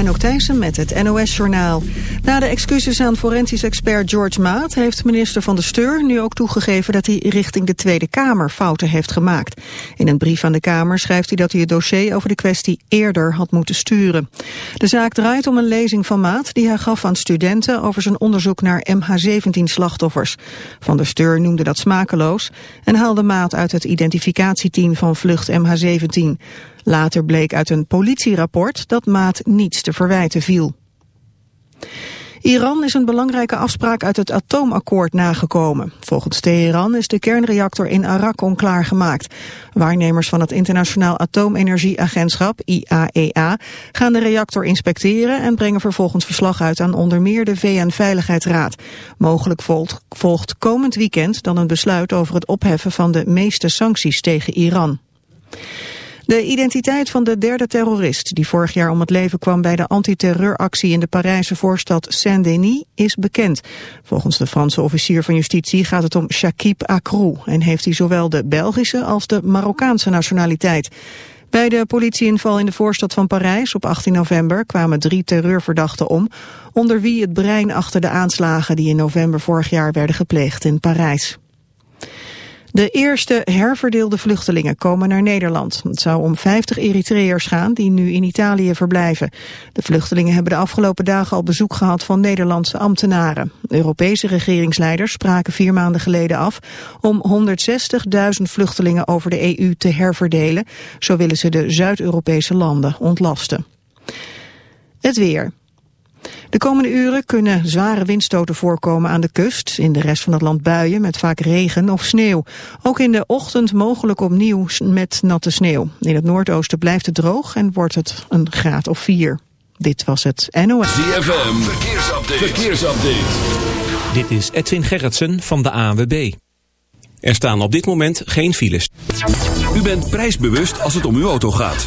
Anouk Thijssen met het NOS-journaal. Na de excuses aan forensisch expert George Maat... heeft minister Van de Steur nu ook toegegeven... dat hij richting de Tweede Kamer fouten heeft gemaakt. In een brief aan de Kamer schrijft hij dat hij het dossier... over de kwestie eerder had moeten sturen. De zaak draait om een lezing van Maat... die hij gaf aan studenten over zijn onderzoek naar MH17-slachtoffers. Van der Steur noemde dat smakeloos... en haalde Maat uit het identificatieteam van vlucht MH17... Later bleek uit een politierapport dat Maat niets te verwijten viel. Iran is een belangrijke afspraak uit het atoomakkoord nagekomen. Volgens Teheran is de kernreactor in Arak onklaargemaakt. Waarnemers van het Internationaal Atoomenergieagentschap, IAEA, e gaan de reactor inspecteren en brengen vervolgens verslag uit aan onder meer de VN-veiligheidsraad. Mogelijk volgt, volgt komend weekend dan een besluit over het opheffen van de meeste sancties tegen Iran. De identiteit van de derde terrorist die vorig jaar om het leven kwam bij de antiterreuractie in de Parijse voorstad Saint-Denis is bekend. Volgens de Franse officier van justitie gaat het om Shakib Akrou en heeft hij zowel de Belgische als de Marokkaanse nationaliteit. Bij de politieinval in de voorstad van Parijs op 18 november kwamen drie terreurverdachten om, onder wie het brein achter de aanslagen die in november vorig jaar werden gepleegd in Parijs. De eerste herverdeelde vluchtelingen komen naar Nederland. Het zou om 50 Eritreërs gaan die nu in Italië verblijven. De vluchtelingen hebben de afgelopen dagen al bezoek gehad van Nederlandse ambtenaren. Europese regeringsleiders spraken vier maanden geleden af om 160.000 vluchtelingen over de EU te herverdelen. Zo willen ze de Zuid-Europese landen ontlasten. Het weer. De komende uren kunnen zware windstoten voorkomen aan de kust. In de rest van het land buien met vaak regen of sneeuw. Ook in de ochtend mogelijk opnieuw met natte sneeuw. In het noordoosten blijft het droog en wordt het een graad of vier. Dit was het NOS. ZFM, verkeersupdate. verkeersupdate. Dit is Edwin Gerritsen van de ANWB. Er staan op dit moment geen files. U bent prijsbewust als het om uw auto gaat.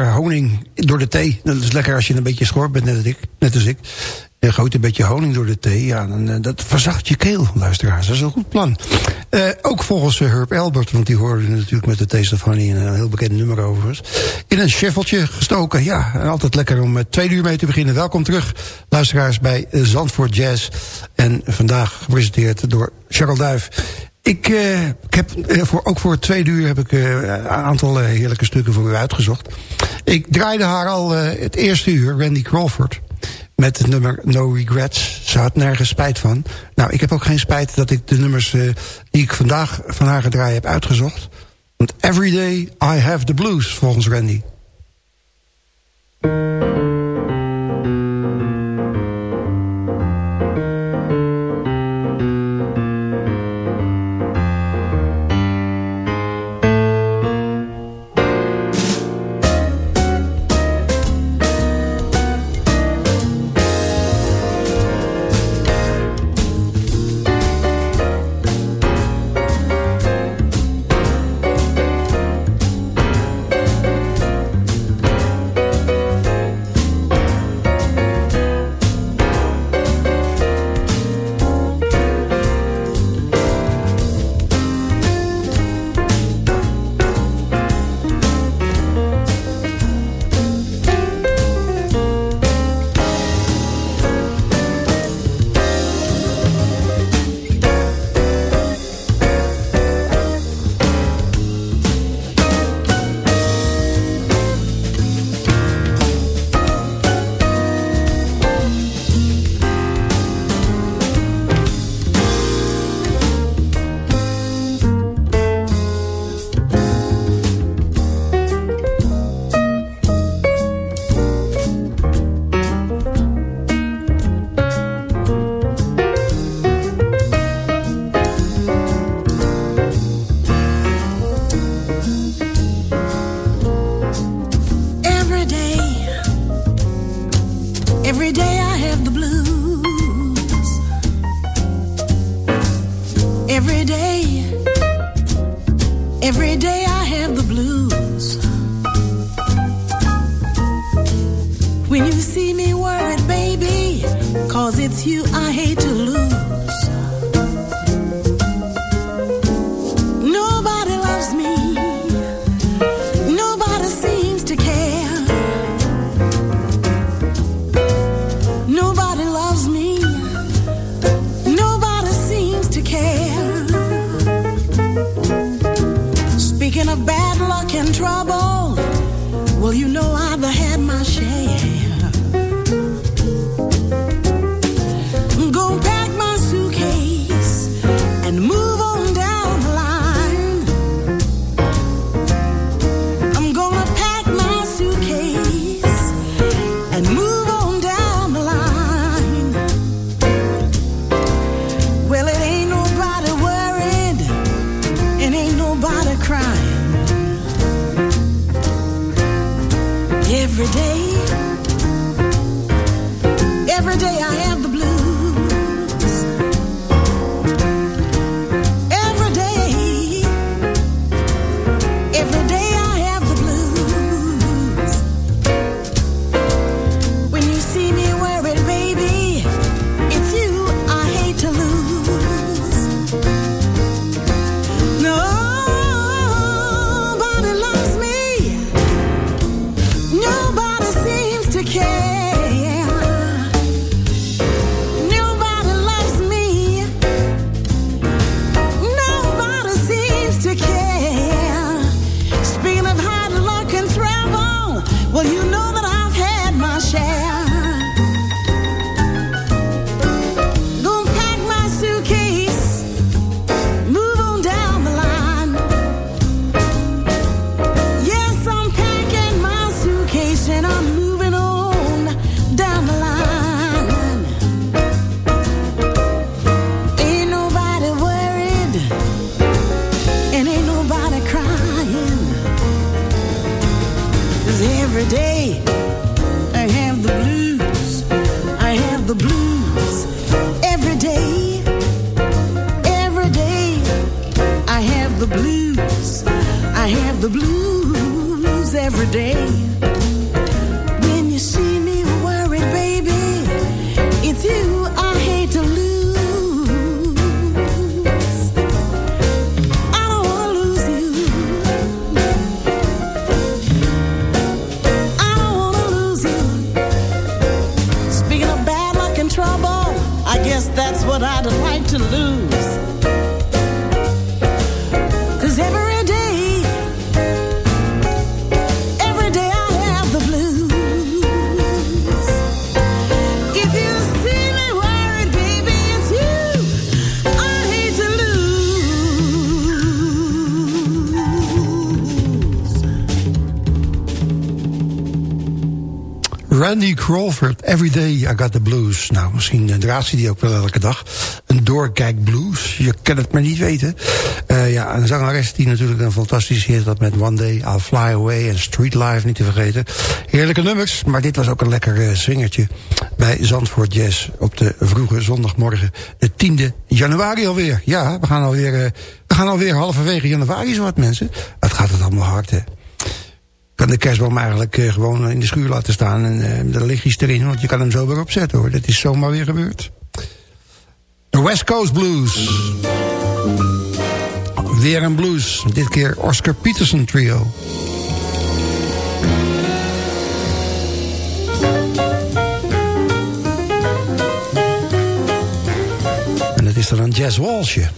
Honing door de thee. Dat is lekker als je een beetje schor bent, net als ik. Net als ik. Je gooit een beetje honing door de thee. Ja, dan, uh, dat verzacht je keel, luisteraars. Dat is een goed plan. Uh, ook volgens uh, Herb Albert, want die hoorde natuurlijk met de Taste of Honey... een heel bekend nummer overigens. In een scheffeltje gestoken. Ja, altijd lekker om twee uur mee te beginnen. Welkom terug, luisteraars, bij Zandvoort Jazz. En vandaag gepresenteerd door Charles Duif. Ik, uh, ik heb uh, voor, ook voor het tweede uur heb ik uh, een aantal heerlijke stukken voor u uitgezocht. Ik draaide haar al het eerste uur, Randy Crawford. Met het nummer No Regrets. Ze had nergens spijt van. Nou, ik heb ook geen spijt dat ik de nummers die ik vandaag van haar gedraaid heb uitgezocht. Want every day I have the blues, volgens Randy. Go back Every Day I Got the Blues. Nou, misschien draagt ze die ook wel elke dag. Een doorkijk blues, je kan het maar niet weten. Eh, ja, een zangeres die natuurlijk een fantastisch hit had met One Day, I'll Fly Away en Street Life niet te vergeten. Heerlijke nummers, maar dit was ook een lekker uh, swingertje bij Zandvoort Jazz op de vroege zondagmorgen, de 10e januari alweer. Ja, we gaan alweer, uh, we gaan alweer halverwege januari zo wat mensen. Het gaat het allemaal hard, hè kan de kerstboom eigenlijk uh, gewoon in de schuur laten staan. En uh, de lichtjes erin, want je kan hem zo weer opzetten hoor. Dat is zomaar weer gebeurd. De West Coast Blues. Weer een blues. Dit keer Oscar Peterson Trio. En dat is dan een jazz walsje.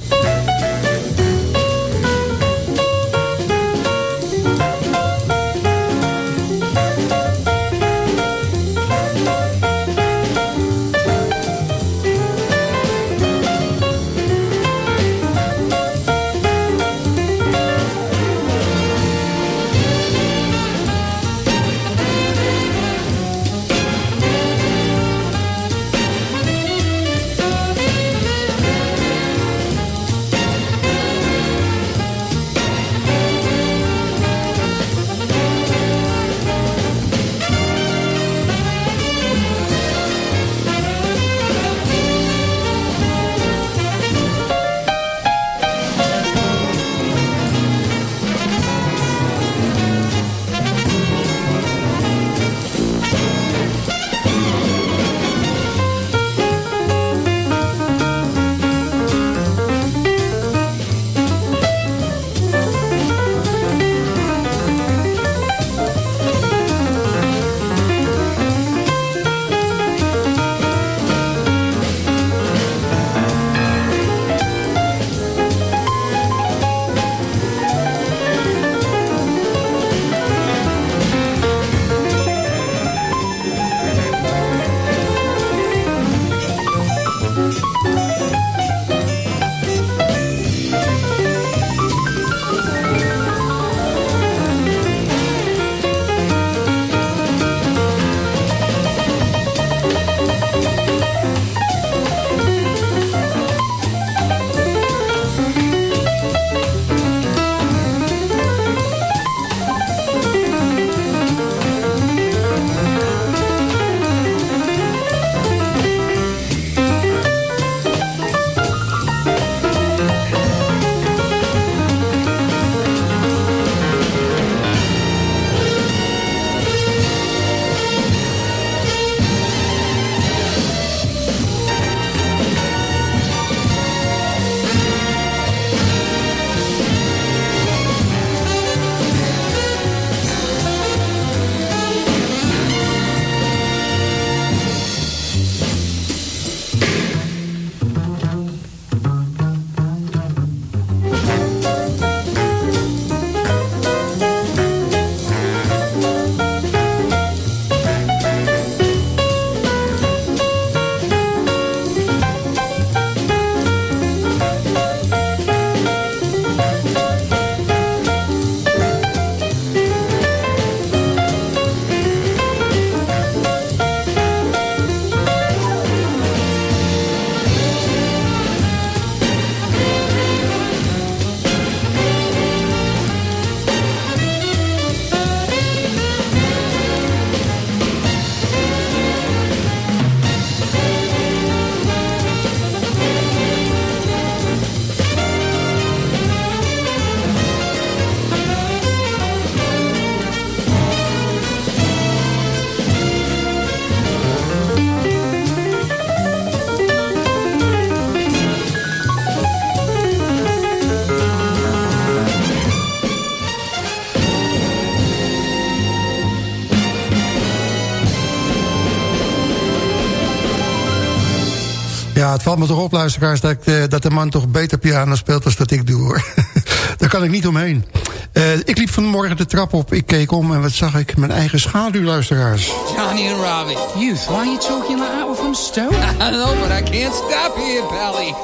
Valt me toch op, luisteraars... dat, ik, eh, dat de man toch beter piano speelt dan dat ik doe, hoor. Daar kan ik niet omheen. Eh, ik liep vanmorgen de trap op, ik keek om en wat zag ik? Mijn eigen schaduw, luisteraars. Johnny and Robbie. Youth, why are you talking like that? We're from Stoke. I know, but I can't stop here, Pally.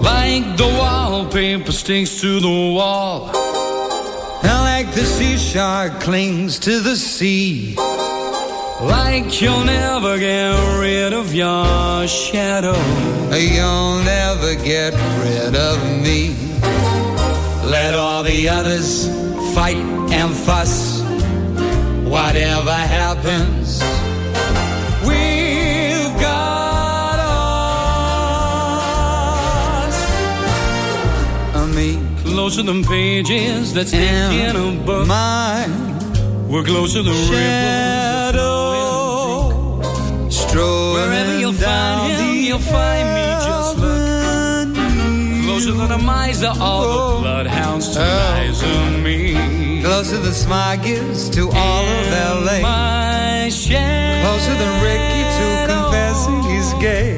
like the wallpaper sticks to the wall. And like the sea shark clings to the sea. Like you'll never get rid of your shadow. You'll never get rid of me. Let all the others fight and fuss. Whatever happens, we've got us. I mean, closer than pages that's in a book. Mine, we're closer than shadow. Strolling Wherever you'll find him, you'll find me. Just look closer than a miser. All the oh. bloodhounds to oh. miser me. Closer than Smog is to all of L.A. Closer than Ricky to confessing he's gay.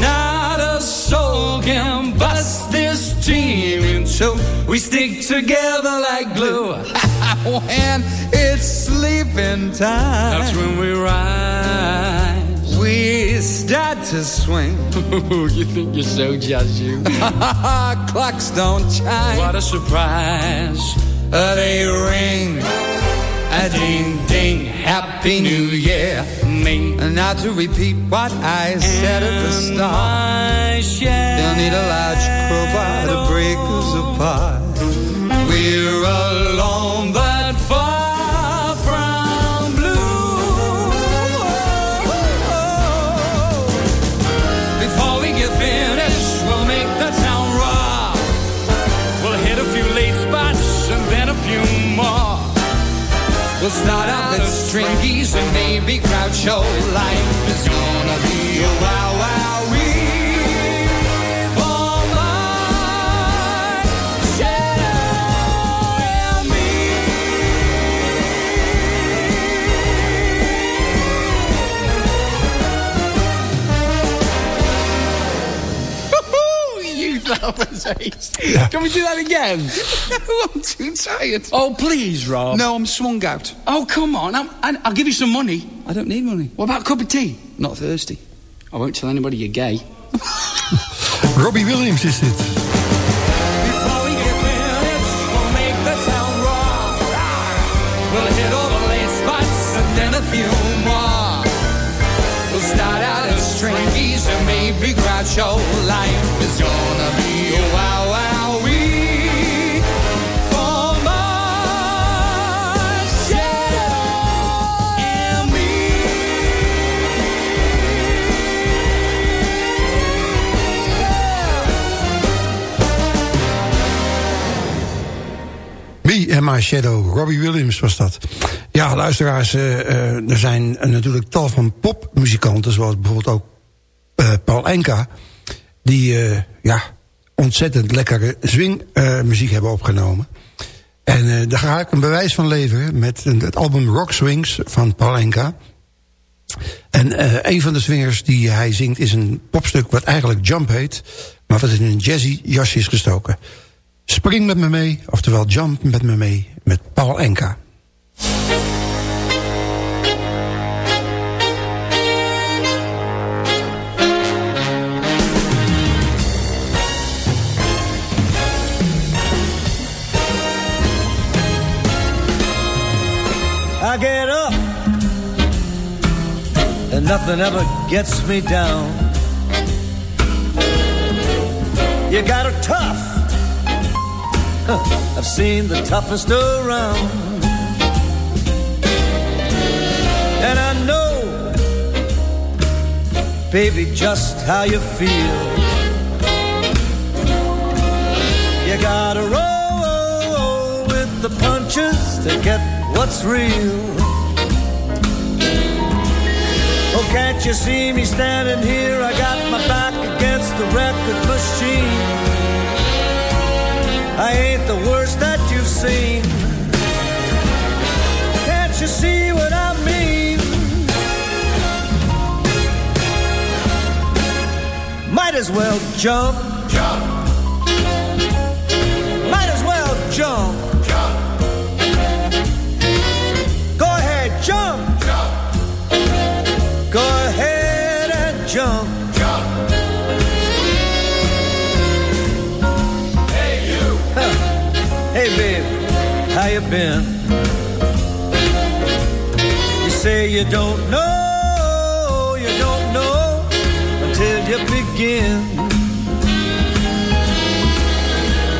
Not a soul can bust this team in two. We stick together like glue. when it's sleeping time, that's when we rise. We start to swing. you think you're so just you? Clocks don't chime. What a surprise! Uh, they ring. A ding ding, happy new year, me. And now to repeat what I said at the start. They'll need a large crowbar to break us apart. We're alone, we'll make the town rock. We'll hit a few late spots and then a few more. We'll start out at Stringies and maybe crowd show. Life is gonna be a wow wow You that was. Can we do that again? no, I'm too tired. Oh, please, Rob. No, I'm swung out. Oh, come on. I'm, I- I'll give you some money. I don't need money. What about a cup of tea? Not thirsty. I won't tell anybody you're gay. Robbie Williams is dit. Before we get finished, we'll make the town My Shadow, Robbie Williams was dat. Ja, luisteraars, eh, eh, er zijn eh, natuurlijk tal van popmuzikanten... zoals bijvoorbeeld ook Paul Enka... die ja, ontzettend lekkere swingmuziek hebben opgenomen. En daar ga ik een bewijs van leveren... met het album Rock Swings van Paul Enka. En een van de swingers die hij zingt is een popstuk... wat eigenlijk Jump heet... maar wat in een jazzy jasje is gestoken. Spring met me mee, oftewel Jump met me mee... met Paul Enka. I get up and nothing ever gets me down. You got a tough. I've seen the toughest around. And I know, baby, just how you feel. You gotta roll with the punches to get what's real. Oh, can't you see me standing here? I got my back against the record machine. I ain't the worst that you've seen. Can't you see what I mean? Might as well jump. Jump. Might as well jump. Jump. Been? You say you don't know, you don't know until you begin.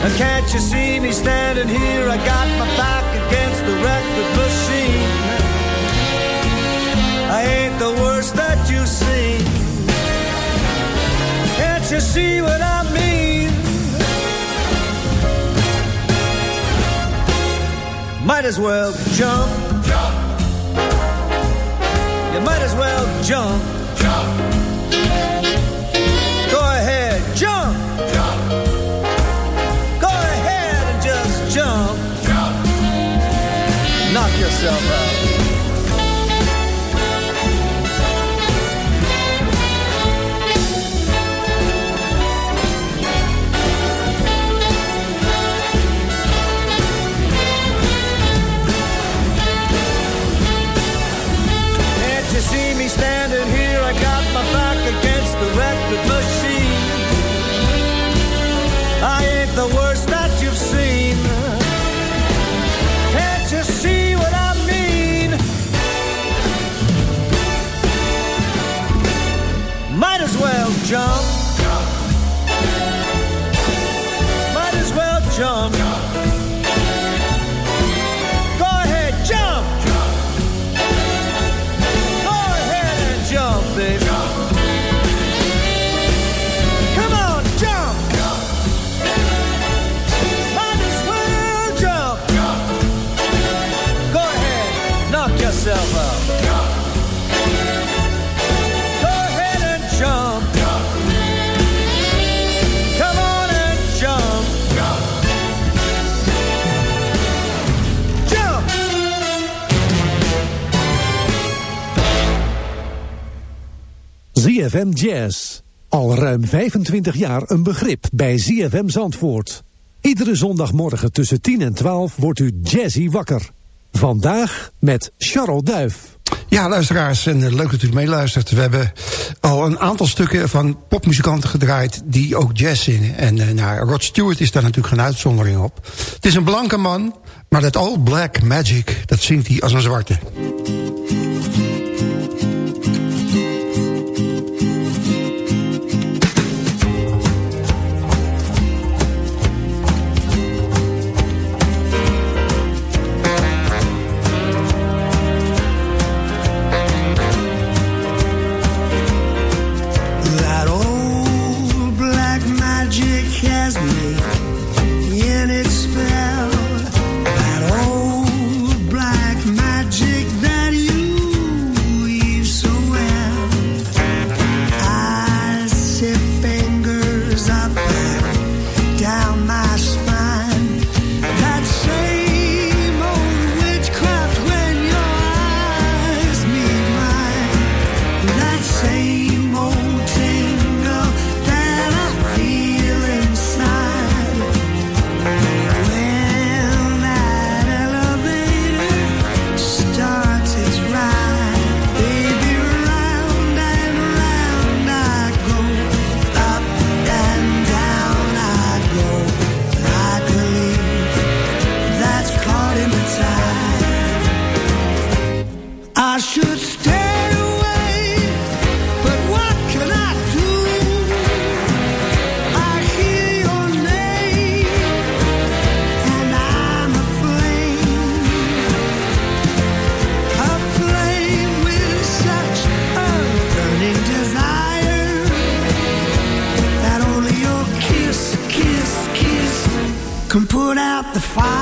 And can't you see me standing here? I got my back against the record machine. I ain't the worst that you've seen. Can't you see what I mean? Might as well jump. Jump. You might as well jump. Jump. Go ahead, jump. Jump. Go ahead and just jump. Jump. Knock yourself out. ZFM Jazz. Al ruim 25 jaar een begrip bij ZFM Zandvoort. Iedere zondagmorgen tussen 10 en 12 wordt u jazzy wakker. Vandaag met Charles Duif. Ja, luisteraars, en eh, leuk dat u meeluistert. We hebben al een aantal stukken van popmuzikanten gedraaid... die ook jazz zingen. En eh, nou, Rod Stewart is daar natuurlijk geen uitzondering op. Het is een blanke man, maar dat All Black Magic... dat zingt hij als een zwarte. the fire.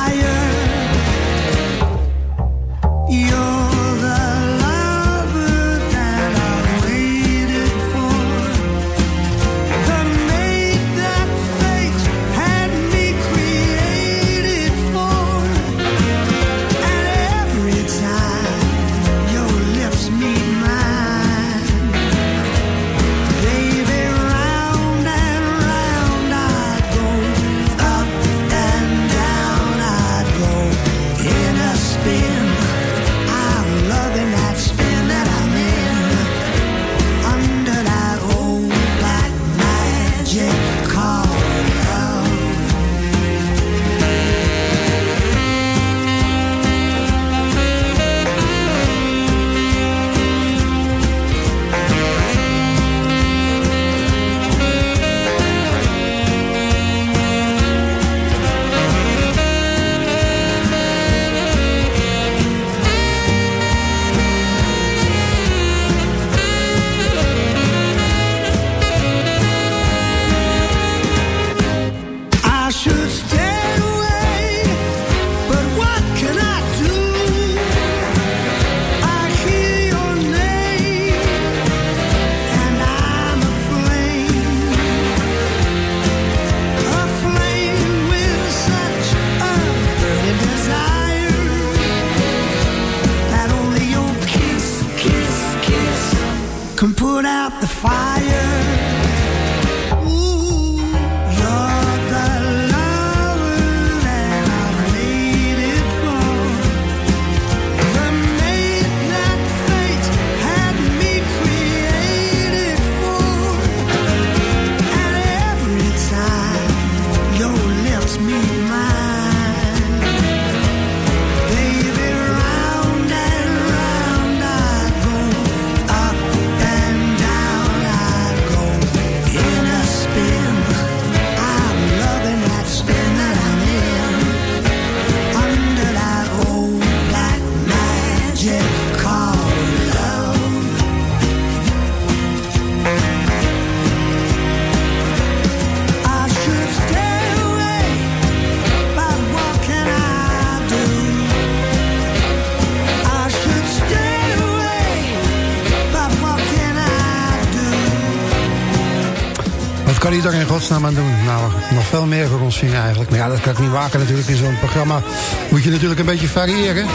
Godsnaam doen? Nou, nog veel meer voor ons zingen eigenlijk. Maar ja, dat kan ik niet waken natuurlijk. In zo'n programma moet je natuurlijk een beetje variëren.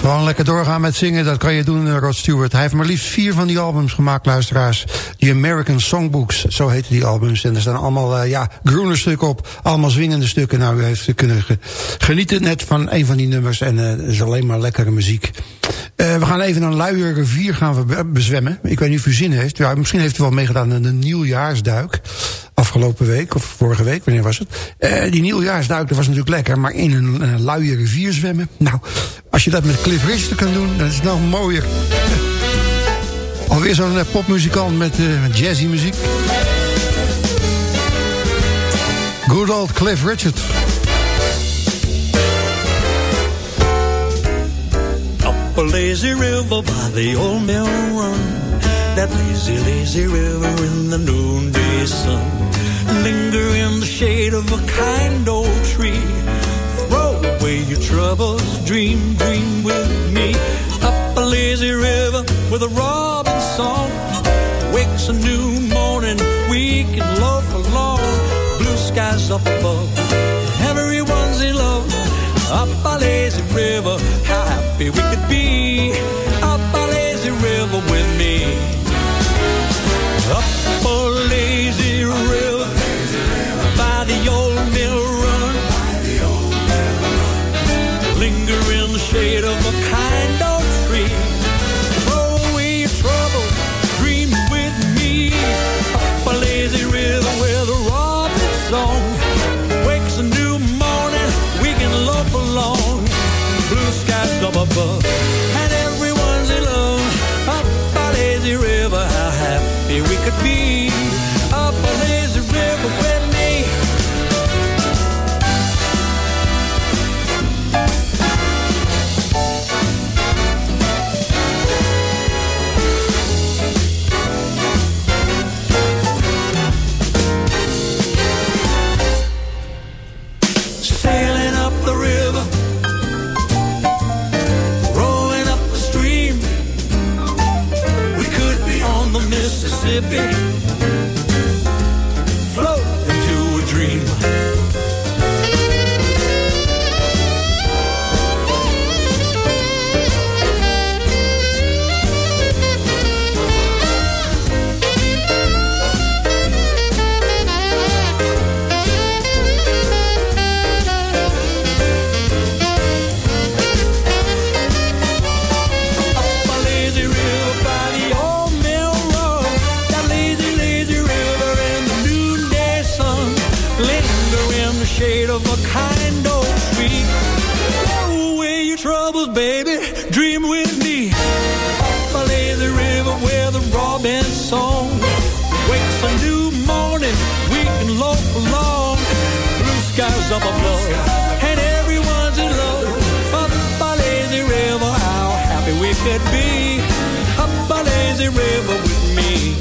Gewoon lekker doorgaan met zingen, dat kan je doen, eh, Rod Stewart. Hij heeft maar liefst vier van die albums gemaakt, luisteraars. Die American Songbooks, zo heten die albums. En er staan allemaal, uh, ja, groene stukken op. Allemaal zwingende stukken. Nou, u heeft kunnen genieten net van een van die nummers. En uh, het is alleen maar lekkere muziek. Uh, we gaan even een luie rivier gaan we bezwemmen. Ik weet niet of u zin heeft. Ja, misschien heeft u wel meegedaan aan een nieuwjaarsduik. Afgelopen week, of vorige week, wanneer was het? Uh, die nieuwjaarsduik, dat was natuurlijk lekker. Maar in een uh, luie rivier zwemmen. Nou, als je dat met Cliff Richard kan doen, dan is het nog mooier. Alweer zo'n popmuzikant met, met jazzy muziek. Good old Cliff Richard. Lazy river by the old mill run. That lazy, lazy river in the noonday sun. Linger in the shade of a kind old tree. Throw away your troubles, dream, dream with me. Up a lazy river with a robin song. Wakes a new morning, we can loaf along. Blue skies up above. Up a lazy river, how happy we could be. Up a lazy river with me. Up a lazy river, by the old mill run. Linger in the shade of a kind lazy river with me.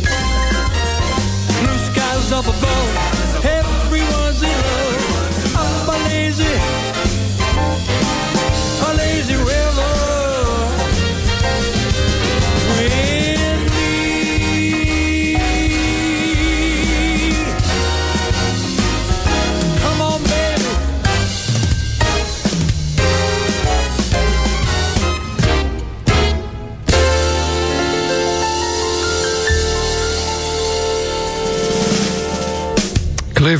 Blue skies up above, everyone's in love. Up lazy,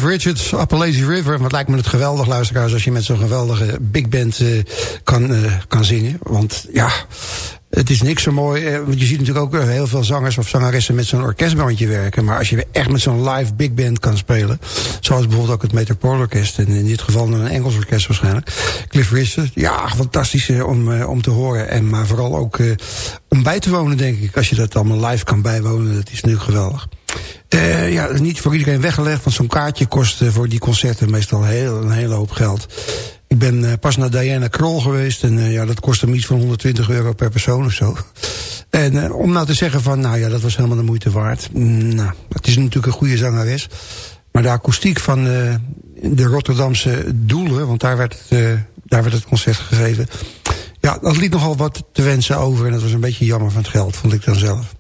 Cliff Richards, Appalachian River. Wat lijkt me het geweldig, luisteraars... als je met zo'n geweldige big band eh, kan, eh, kan zingen. Want ja, het is niks zo mooi. eh, want je ziet natuurlijk ook heel veel zangers of zangeressen... met zo'n orkestbandje werken. Maar als je echt met zo'n live big band kan spelen... zoals bijvoorbeeld ook het Metropoolorkest... en in dit geval een Engels orkest waarschijnlijk... Cliff Richards, ja, fantastisch om, om te horen. En, maar vooral ook om bij te wonen, denk ik. Als je dat allemaal live kan bijwonen, dat is natuurlijk geweldig. Eh, ja, niet voor iedereen weggelegd, want zo'n kaartje kost eh, voor die concerten meestal heel, een hele hoop geld. Ik ben eh, pas naar Diana Kroll geweest en ja, dat kost hem iets van 120 euro per persoon of zo. En om nou te zeggen van, nou ja, dat was helemaal de moeite waard. Mm, nou, het is natuurlijk een goede zangeres. Maar de akoestiek van de Rotterdamse Doelen, want daar werd, het, daar werd het concert gegeven. Ja, dat liet nogal wat te wensen over en dat was een beetje jammer van het geld, vond ik dan zelf.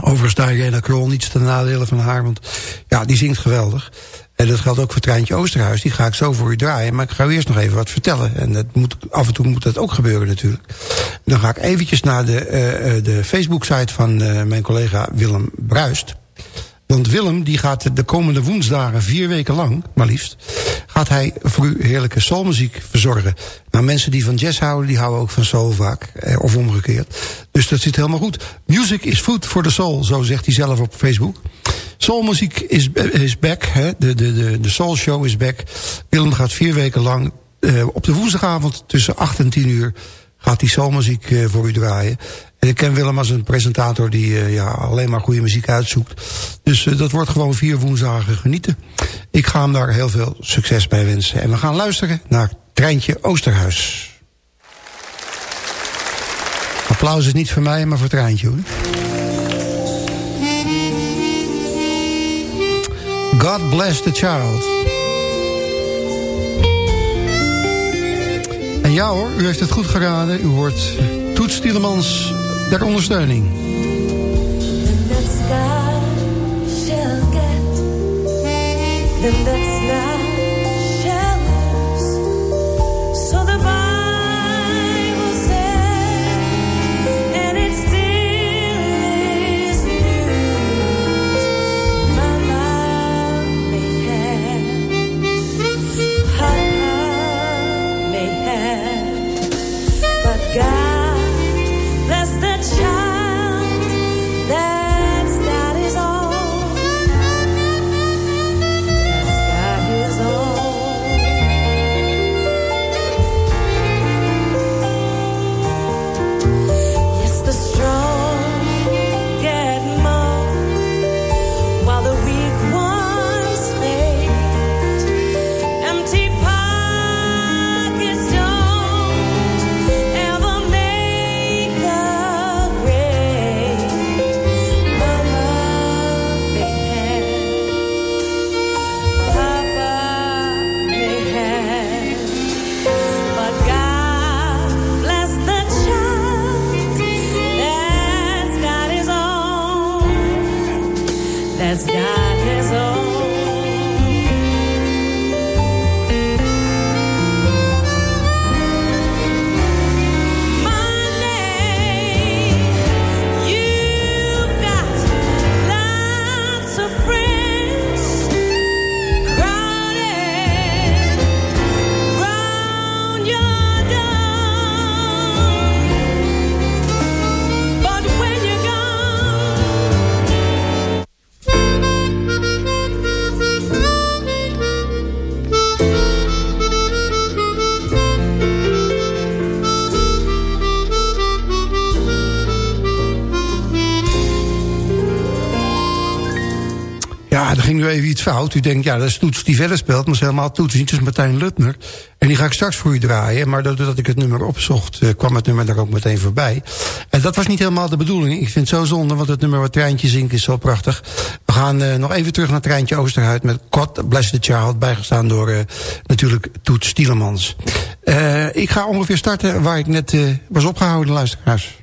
Overigens Diana Krol, niets ten nadele van haar, want ja, die zingt geweldig. En dat geldt ook voor Treintje Oosterhuis. Die ga ik zo voor u draaien. Maar ik ga u eerst nog even wat vertellen. En dat moet, af en toe moet dat ook gebeuren natuurlijk. Dan ga ik eventjes naar de, uh, de Facebook-site van uh, mijn collega Willem Bruist. Want Willem die gaat de komende woensdagen, vier weken lang, maar liefst... gaat hij voor u heerlijke soulmuziek verzorgen. Nou, mensen die van jazz houden, die houden ook van soul vaak. Eh, of omgekeerd. Dus dat zit helemaal goed. Music is food for the soul, zo zegt hij zelf op Facebook. Soulmuziek is, is back, hè? De, de, de, de soul show is back. Willem gaat vier weken lang uh, op de woensdagavond tussen 8 en 10 uur... gaat hij soulmuziek uh, voor u draaien. En ik ken Willem als een presentator die uh, ja, alleen maar goede muziek uitzoekt. Dus uh, dat wordt gewoon vier woensdagen genieten. Ik ga hem daar heel veel succes bij wensen. En we gaan luisteren naar Treintje Oosterhuis. Applaus is niet voor mij, maar voor Treintje hoor. God bless the child. En ja hoor, u heeft het goed geraden. U hoort Toets Stielemans ter ondersteuning. U denkt, ja, dat is Toets die verder speelt. Maar is helemaal Toets niet. Martijn Lutner. En die ga ik straks voor u draaien. Maar doordat ik het nummer opzocht, eh, kwam het nummer daar ook meteen voorbij. En dat was niet helemaal de bedoeling. Ik vind het zo zonde, want het nummer wat Treintje zingt is zo prachtig. We gaan eh, nog even terug naar Treintje Oosterhuid... met God Bless the Child, bijgestaan door eh, natuurlijk Toets Stielemans. Eh, ik ga ongeveer starten waar ik net was opgehouden, luisteraars.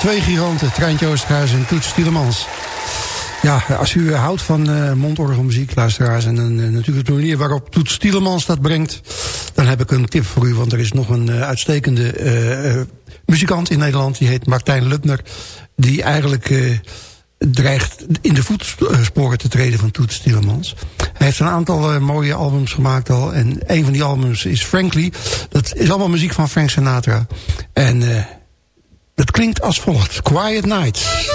Twee giganten, Treintje Oosterhuis en Toets Tielemans. Ja, als u houdt van uh, mondorgelmuziek, luisteraars... en natuurlijk de manier waarop Toets Tielemans dat brengt... dan heb ik een tip voor u, want er is nog een uh, uitstekende muzikant in Nederland... die heet Martijn Lubner, die eigenlijk dreigt in de voetsporen te treden van Toets Tielemans. Hij heeft een aantal mooie albums gemaakt al... en een van die albums is Frankly. Dat is allemaal muziek van Frank Sinatra. En dat klinkt als volgt. Quiet Nights.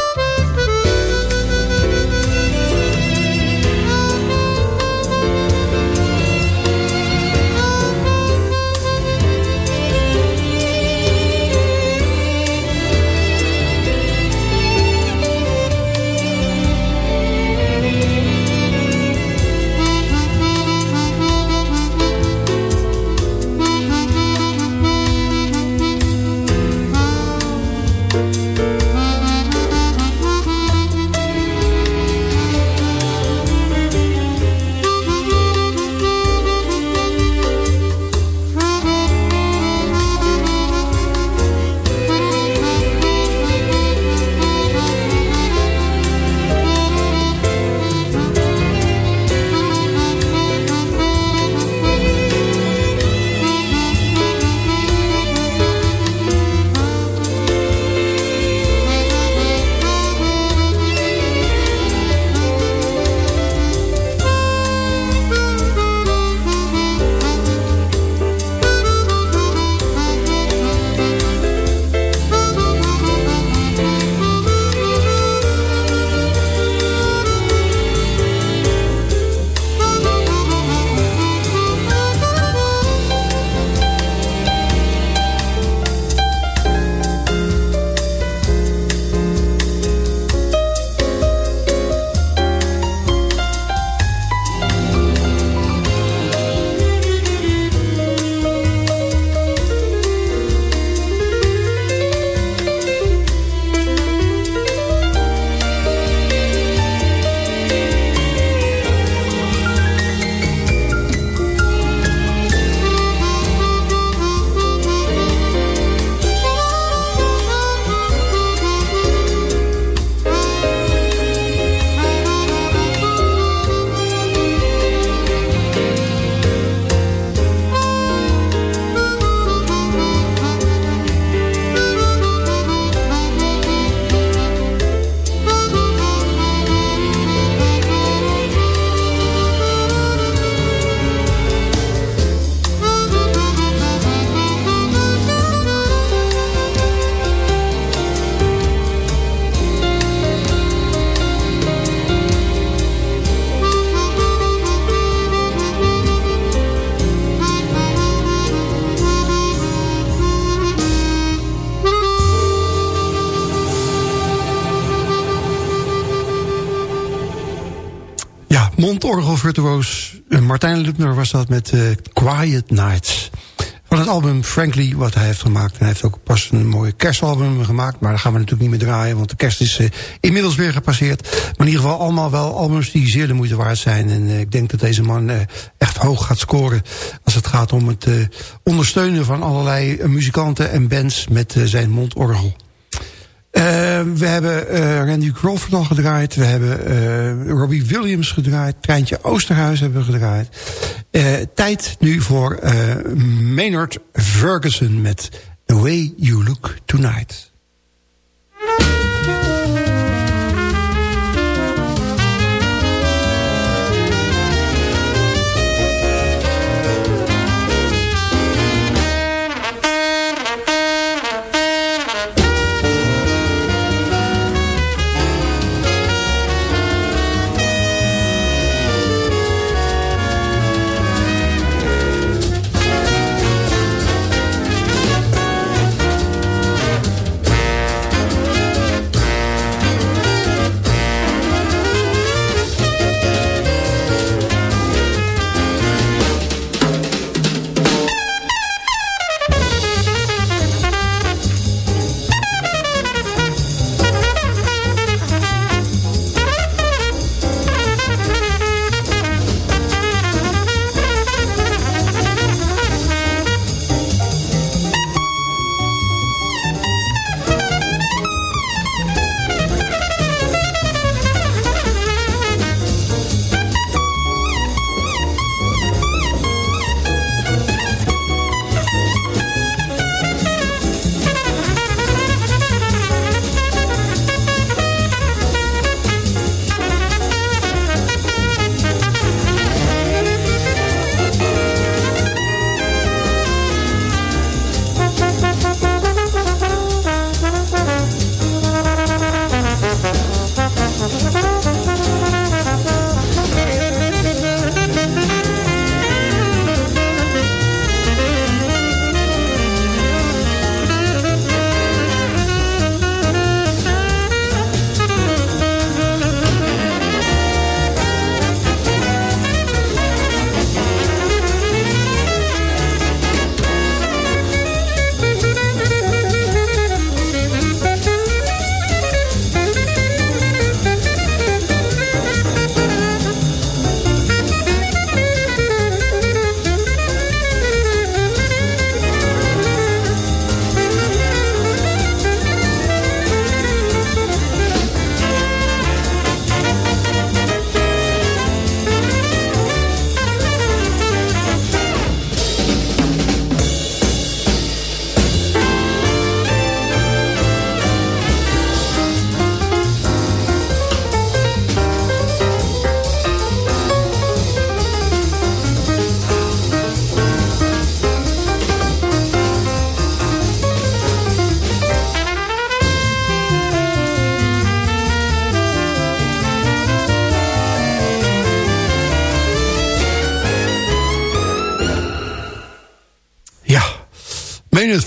Was dat met uh, Quiet Nights. Van het album Frankly, wat hij heeft gemaakt. En hij heeft ook pas een mooie kerstalbum gemaakt. Maar daar gaan we natuurlijk niet meer draaien, want de kerst is uh, inmiddels weer gepasseerd. Maar in ieder geval allemaal wel albums die zeer de moeite waard zijn. En uh, ik denk dat deze man echt hoog gaat scoren... als het gaat om het ondersteunen van allerlei muzikanten en bands met zijn mondorgel. Uh, we hebben Randy Crawford al gedraaid. We hebben Robbie Williams gedraaid. Treintje Oosterhuis hebben we gedraaid. Tijd nu voor Maynard Ferguson met The Way You Look Tonight.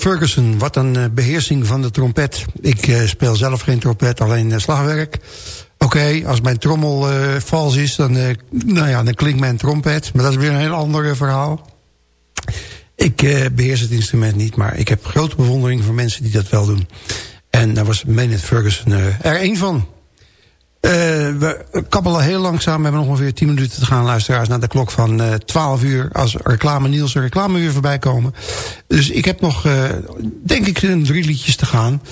Ferguson, wat een eh, beheersing van de trompet. Ik eh, speel zelf geen trompet, alleen uh, slagwerk. Oké, als mijn trommel vals is, dan, nou ja, dan klinkt mijn trompet. Maar dat is weer een heel ander verhaal. Ik beheers het instrument niet, maar ik heb grote bewondering voor mensen die dat wel doen. En daar was Maynard Ferguson er één van. Uh, we kabbelen heel langzaam. We hebben nog ongeveer 10 minuten te gaan, luisteraars... naar de klok van uh, 12 uur als reclame Niels en reclame weer voorbij komen. Dus ik heb nog, uh, denk ik, drie liedjes te gaan.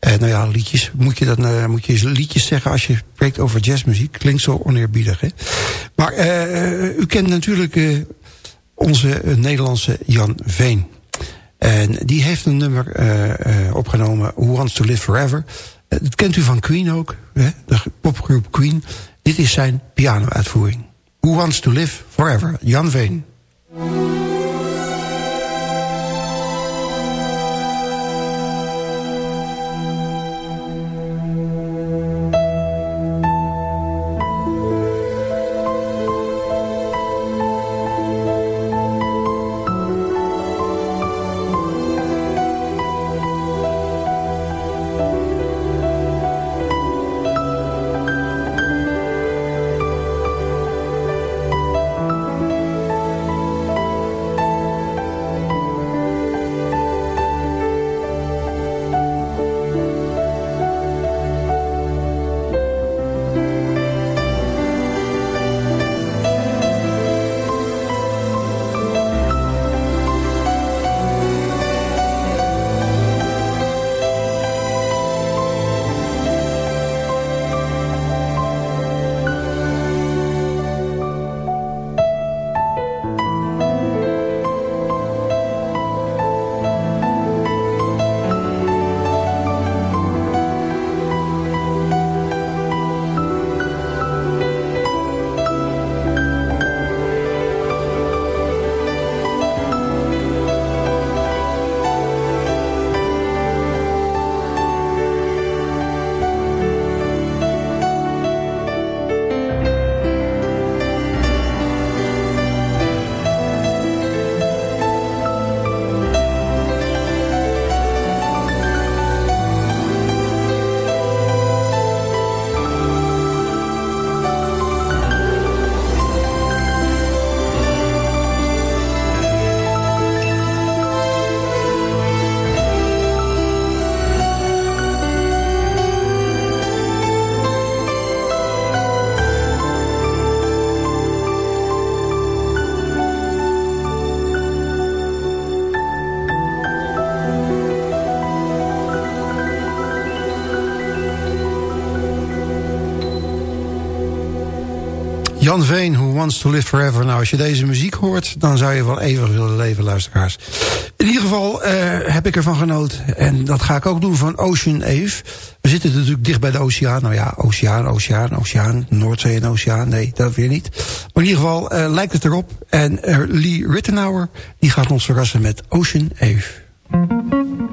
Uh, nou ja, liedjes. Moet je, dat, moet je liedjes zeggen als je spreekt over jazzmuziek? Klinkt zo oneerbiedig, hè? Maar u kent natuurlijk onze Nederlandse Jan Veen. En die heeft een nummer opgenomen... Who Wants to Live Forever... Eh, dat kent u van Queen ook, hè? de popgroep Queen. Dit is zijn piano-uitvoering. Who Wants to Live Forever, Jan Veen. Jan Veen, Who Wants to Live Forever. Nou, als je deze muziek hoort, dan zou je wel eeuwig willen leven, luisteraars. In ieder geval uh, heb ik ervan genoten. En dat ga ik ook doen van Ocean Ave. We zitten natuurlijk dicht bij de oceaan. Nou ja, oceaan, oceaan, oceaan. Noordzee en oceaan. Nee, dat weer niet. Maar in ieder geval uh, lijkt het erop. En uh, Lee Rittenauer, die gaat ons verrassen met Ocean Ave.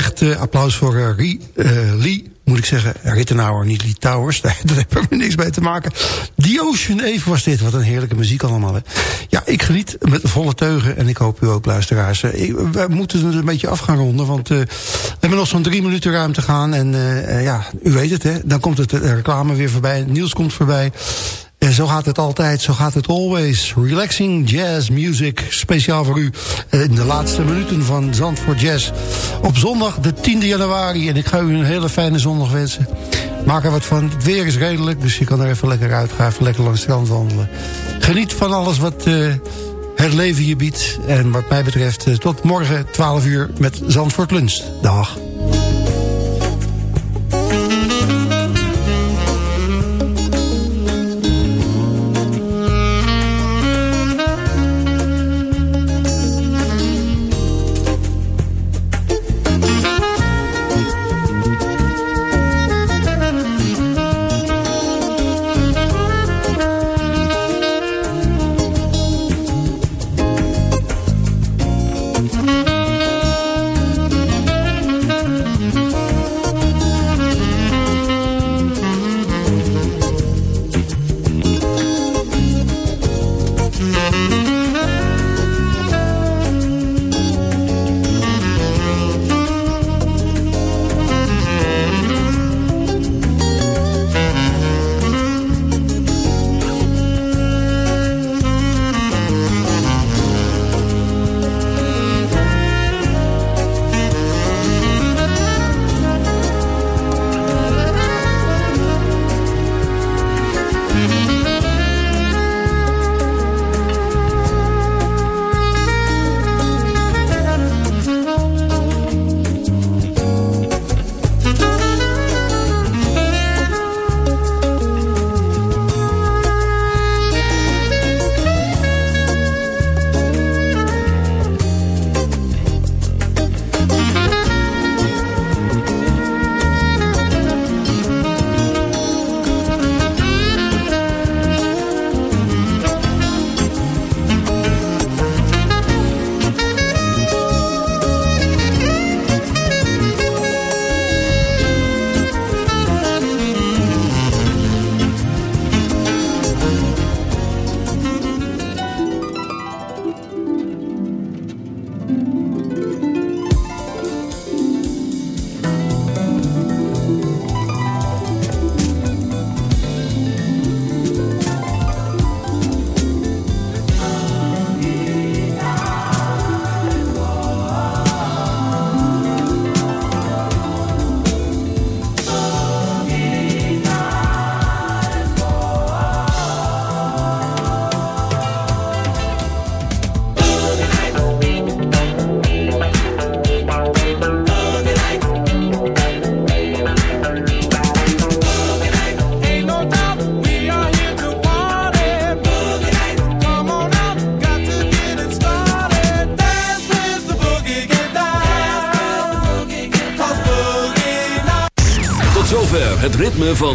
terecht eh, applaus voor eh, Rie, eh, Lee, moet ik zeggen, Rittenauer, niet Lee Towers. Daar hebben we niks mee te maken. The Ocean Even was dit, wat een heerlijke muziek allemaal. Hè. Ja, ik geniet met volle teugen en ik hoop u ook, luisteraars. We moeten het een beetje af gaan ronden, want we hebben nog zo'n drie minuten ruim te gaan. En ja, u weet het, hè, dan komt het de reclame weer voorbij, Niels komt voorbij. Zo gaat het altijd, zo gaat het always. Relaxing jazz music, speciaal voor u. eh, In de laatste minuten van Zandvoort Jazz. Op zondag de 10e januari. En ik ga u een hele fijne zondag wensen. Maak er wat van. Het weer is redelijk, dus je kan er even lekker uit. Ga even lekker langs het strand wandelen. Geniet van alles wat eh, het leven je biedt. En wat mij betreft eh, tot morgen 12 uur met Zandvoort Lunch. Dag.